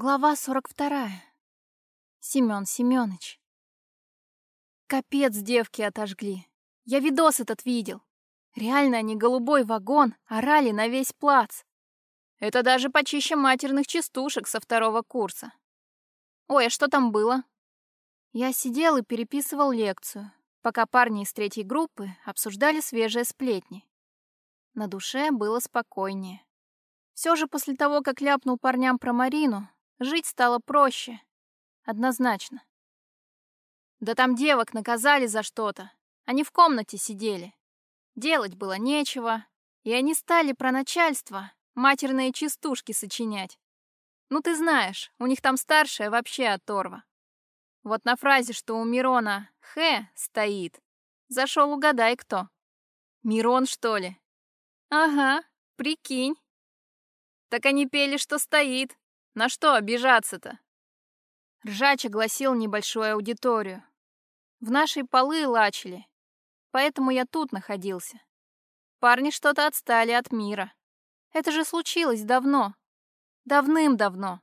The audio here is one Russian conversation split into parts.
Глава 42. Семён Семёныч. Капец девки отожгли. Я видос этот видел. Реально они голубой вагон орали на весь плац. Это даже почище матерных частушек со второго курса. Ой, а что там было? Я сидел и переписывал лекцию, пока парни из третьей группы обсуждали свежие сплетни. На душе было спокойнее. Все же после того, как ляпнул парням про Марину, Жить стало проще. Однозначно. Да там девок наказали за что-то. Они в комнате сидели. Делать было нечего, и они стали про начальство матерные частушки сочинять. Ну ты знаешь, у них там старшая вообще оторва. Вот на фразе, что у Мирона «Х» стоит, зашел угадай кто. Мирон, что ли? Ага, прикинь. Так они пели, что стоит, на что обижаться-то? Ржач огласил небольшую аудиторию. В нашей полы лачили, поэтому я тут находился. Парни что-то отстали от мира. Это же случилось давно. Давным-давно.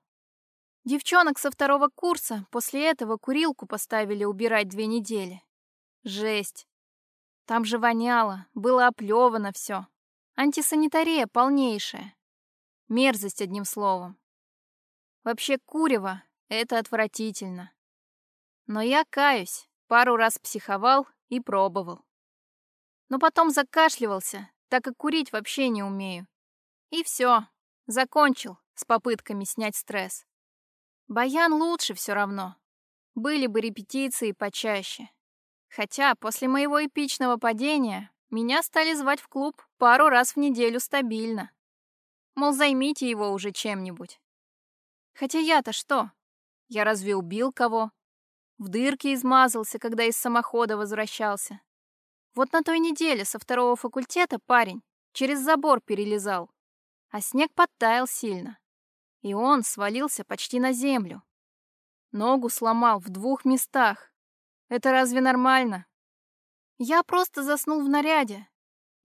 Девчонок со второго курса после этого курилку поставили убирать две недели. Жесть. Там же воняло, было оплевано все. Антисанитария полнейшая. Мерзость, одним словом. Вообще курево — это отвратительно. Но я каюсь, пару раз психовал и пробовал. Но потом закашливался, так как курить вообще не умею. И все, закончил с попытками снять стресс. Баян лучше все равно. Были бы репетиции почаще. Хотя после моего эпичного падения меня стали звать в клуб пару раз в неделю стабильно. Мол, займите его уже чем-нибудь. Хотя я-то что? Я разве убил кого? В дырке измазался, когда из самохода возвращался. Вот на той неделе со второго факультета парень через забор перелезал, а снег подтаял сильно, и он свалился почти на землю. Ногу сломал в двух местах. Это разве нормально? Я просто заснул в наряде.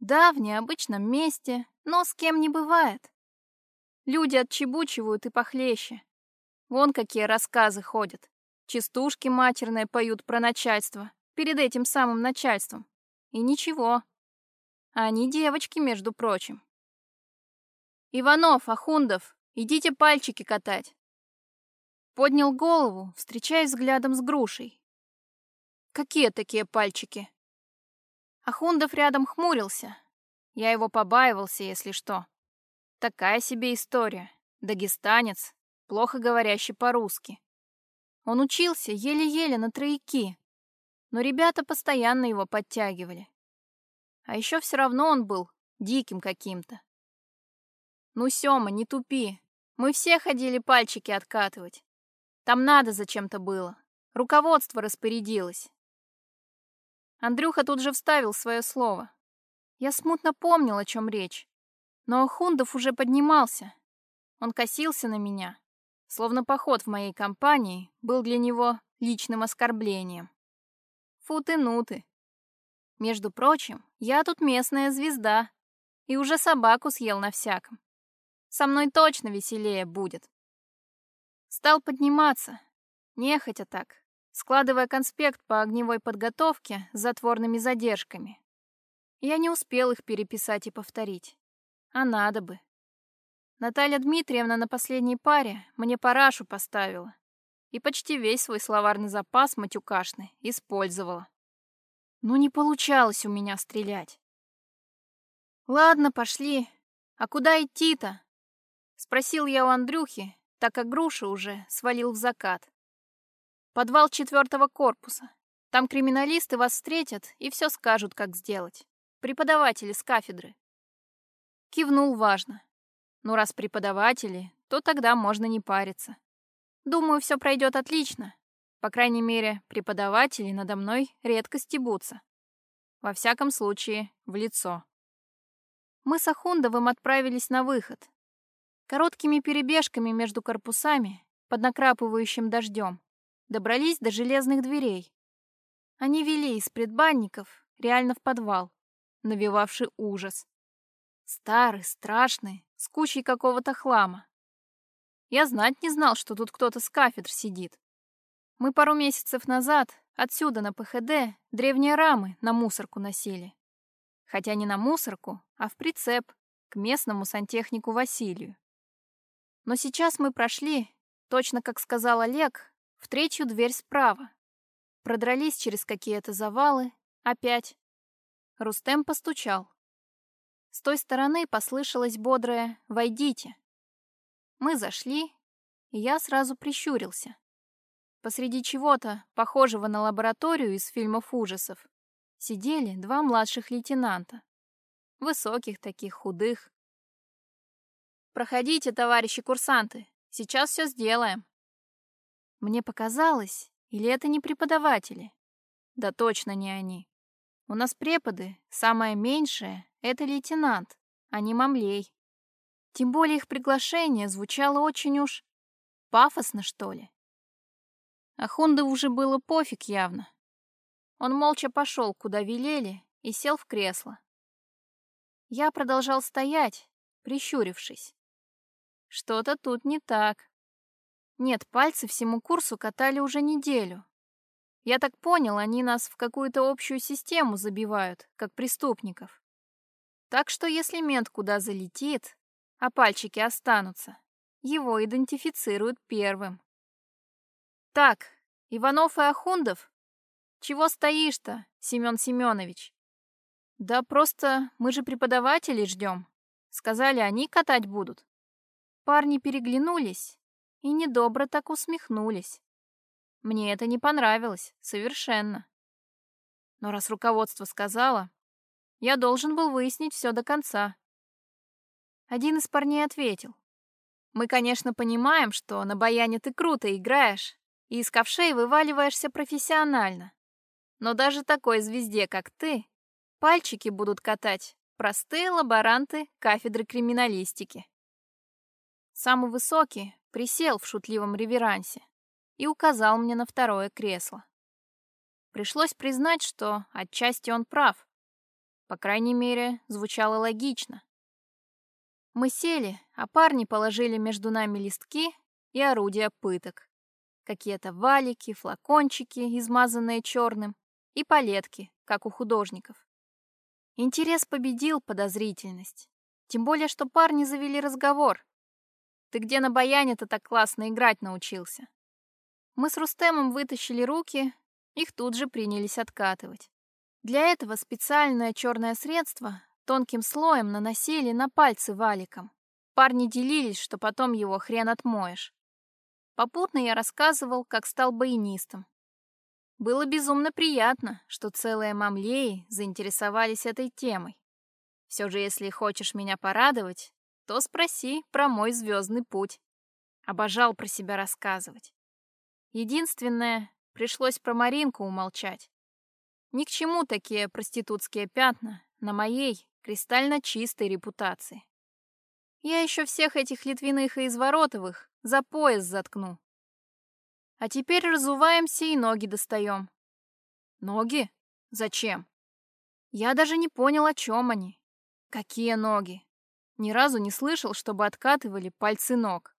Да, в необычном месте, но с кем не бывает. Люди отчебучивают и похлеще. Вон какие рассказы ходят. Частушки матерные поют про начальство. Перед этим самым начальством. И ничего. Они девочки, между прочим. Иванов, Ахундов, идите пальчики катать. Поднял голову, встречаясь взглядом с грушей. Какие такие пальчики? Ахундов рядом хмурился. Я его побаивался, если что. Такая себе история. Дагестанец, плохо говорящий по-русски. Он учился еле-еле на трояки, но ребята постоянно его подтягивали. А еще все равно он был диким каким-то. Ну, Сёма, не тупи. Мы все ходили пальчики откатывать. Там надо зачем-то было. Руководство распорядилось. Андрюха тут же вставил свое слово. Я смутно помнил, о чем речь. Но Хундов уже поднимался. Он косился на меня, словно поход в моей компании был для него личным оскорблением. Фу ты, ну. Между прочим, я тут местная звезда и уже собаку съел на всяком. Со мной точно веселее будет. Стал подниматься, нехотя так, складывая конспект по огневой подготовке с затворными задержками. Я не успел их переписать и повторить. А надо бы. Наталья Дмитриевна на последней паре мне парашу поставила и почти весь свой словарный запас матюкашный использовала. Ну не получалось у меня стрелять. Ладно, пошли. А куда идти-то? Спросил я у Андрюхи, так как груша уже свалил в закат. Подвал четвертого корпуса. Там криминалисты вас встретят и все скажут, как сделать. Преподаватели с кафедры. Кивнул важно. Ну, раз преподаватели, то тогда можно не париться. Думаю, все пройдет отлично. По крайней мере, преподаватели надо мной редко стебутся. Во всяком случае, в лицо. Мы с Ахундовым отправились на выход. Короткими перебежками между корпусами, под накрапывающим дождем, добрались до железных дверей. Они вели из предбанников реально в подвал, навевавший ужас. Старый, страшный, с кучей какого-то хлама. Я знать не знал, что тут кто-то с кафедр сидит. Мы пару месяцев назад отсюда на ПХД древние рамы на мусорку носили. Хотя не на мусорку, а в прицеп к местному сантехнику Василию. Но сейчас мы прошли, точно как сказал Олег, в третью дверь справа. Продрались через какие-то завалы, опять. Рустем постучал. С той стороны послышалось бодрое «Войдите». Мы зашли, и я сразу прищурился. Посреди чего-то, похожего на лабораторию из фильмов ужасов, сидели два младших лейтенанта. Высоких таких, худых. «Проходите, товарищи курсанты, сейчас все сделаем». Мне показалось, или это не преподаватели? Да точно не они. У нас преподы, самое меньшее — это лейтенант, а не мамлей. Тем более их приглашение звучало очень уж пафосно, что ли. А Хунда уже было пофиг явно. Он молча пошел, куда велели, и сел в кресло. Я продолжал стоять, прищурившись. Что-то тут не так. Нет, пальцы всему курсу катали уже неделю. Я так понял, они нас в какую-то общую систему забивают, как преступников. Так что если мент куда залетит, а пальчики останутся, его идентифицируют первым. Так, Иванов и Ахундов? Чего стоишь-то, Семен Семенович? Да просто мы же преподавателей ждем. Сказали, они катать будут. Парни переглянулись и недобро так усмехнулись. Мне это не понравилось, совершенно. Но раз руководство сказало, я должен был выяснить все до конца. Один из парней ответил. Мы, конечно, понимаем, что на баяне ты круто играешь и из ковшей вываливаешься профессионально. Но даже такой звезде, как ты, пальчики будут катать простые лаборанты кафедры криминалистики. Самый высокий присел в шутливом реверансе и указал мне на второе кресло. Пришлось признать, что отчасти он прав. По крайней мере, звучало логично. Мы сели, а парни положили между нами листки и орудия пыток. Какие-то валики, флакончики, измазанные черным, и палетки, как у художников. Интерес победил подозрительность. Тем более, что парни завели разговор. «Ты где на баяне-то так классно играть научился?» Мы с Рустемом вытащили руки, их тут же принялись откатывать. Для этого специальное черное средство тонким слоем наносили на пальцы валиком. Парни делились, что потом его хрен отмоешь. Попутно я рассказывал, как стал баянистом. Было безумно приятно, что целые мамлеи заинтересовались этой темой. Все же, если хочешь меня порадовать, то спроси про мой звездный путь. Обожал про себя рассказывать. Единственное, пришлось про Маринку умолчать. Ни к чему такие проститутские пятна на моей кристально чистой репутации. Я еще всех этих Литвиных и Изворотовых за пояс заткну. А теперь разуваемся и ноги достаем. Ноги? Зачем? Я даже не понял, о чем они. Какие ноги? Ни разу не слышал, чтобы откатывали пальцы ног.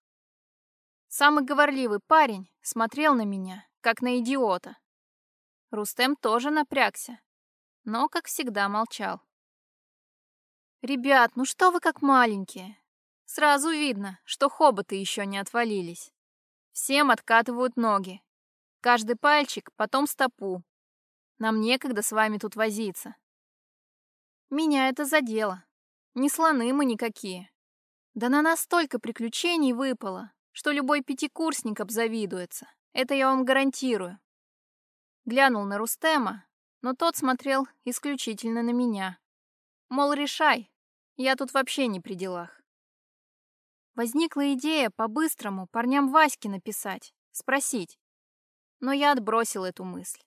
Самый говорливый парень смотрел на меня, как на идиота. Рустем тоже напрягся, но, как всегда, молчал. «Ребят, ну что вы как маленькие? Сразу видно, что хоботы еще не отвалились. Всем откатывают ноги. Каждый пальчик, потом стопу. Нам некогда с вами тут возиться». Меня это задело. Не слоны мы никакие. Да на нас столько приключений выпало, что любой пятикурсник обзавидуется. Это я вам гарантирую. Глянул на Рустема, но тот смотрел исключительно на меня. Мол, решай, я тут вообще не при делах. Возникла идея по-быстрому парням Ваське написать, спросить. Но я отбросил эту мысль.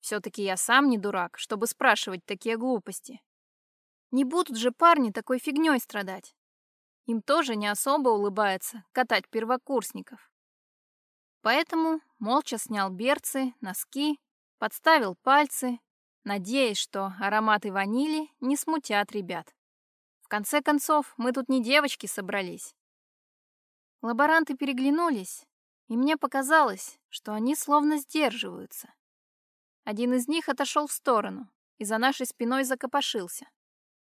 Все-таки я сам не дурак, чтобы спрашивать такие глупости. Не будут же парни такой фигней страдать. Им тоже не особо улыбается катать первокурсников. Поэтому молча снял берцы, носки, подставил пальцы, надеясь, что ароматы ванили не смутят ребят конце концов, мы тут не девочки собрались. Лаборанты переглянулись, и мне показалось, что они словно сдерживаются. Один из них отошел в сторону и за нашей спиной закопошился.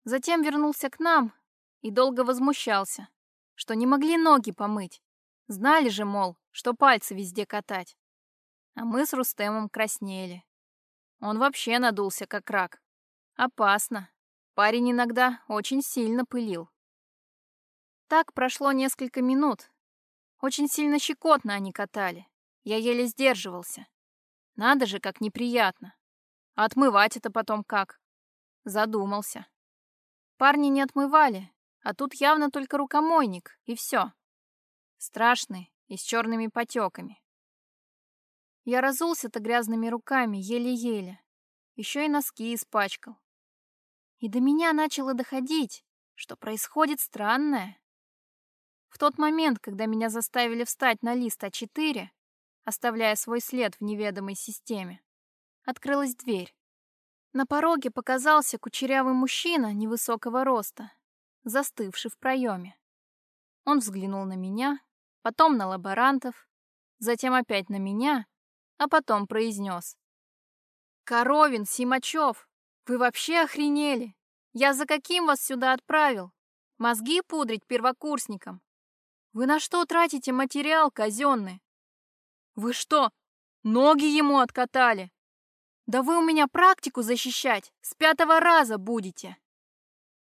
Затем вернулся к нам и долго возмущался, что не могли ноги помыть. Знали же, мол, что пальцы везде катать. А мы с Рустемом краснели. Он вообще надулся, как рак. Опасно. Парень иногда очень сильно пылил. Так прошло несколько минут. Очень сильно щекотно они катали. Я еле сдерживался. Надо же, как неприятно. А отмывать это потом как? Задумался. Парни не отмывали, а тут явно только рукомойник, и все. Страшный и с черными потеками. Я разулся-то грязными руками, еле-еле. Еще и носки испачкал. И до меня начало доходить, что происходит странное. В тот момент, когда меня заставили встать на лист А4, оставляя свой след в неведомой системе, открылась дверь. На пороге показался кучерявый мужчина невысокого роста, застывший в проеме. Он взглянул на меня, потом на лаборантов, затем опять на меня, а потом произнес. «Коровин, Симачев, вы вообще охренели? Я за каким вас сюда отправил? Мозги пудрить первокурсникам? Вы на что тратите материал казенный? Вы что, ноги ему откатали? Да вы у меня практику защищать с пятого раза будете!»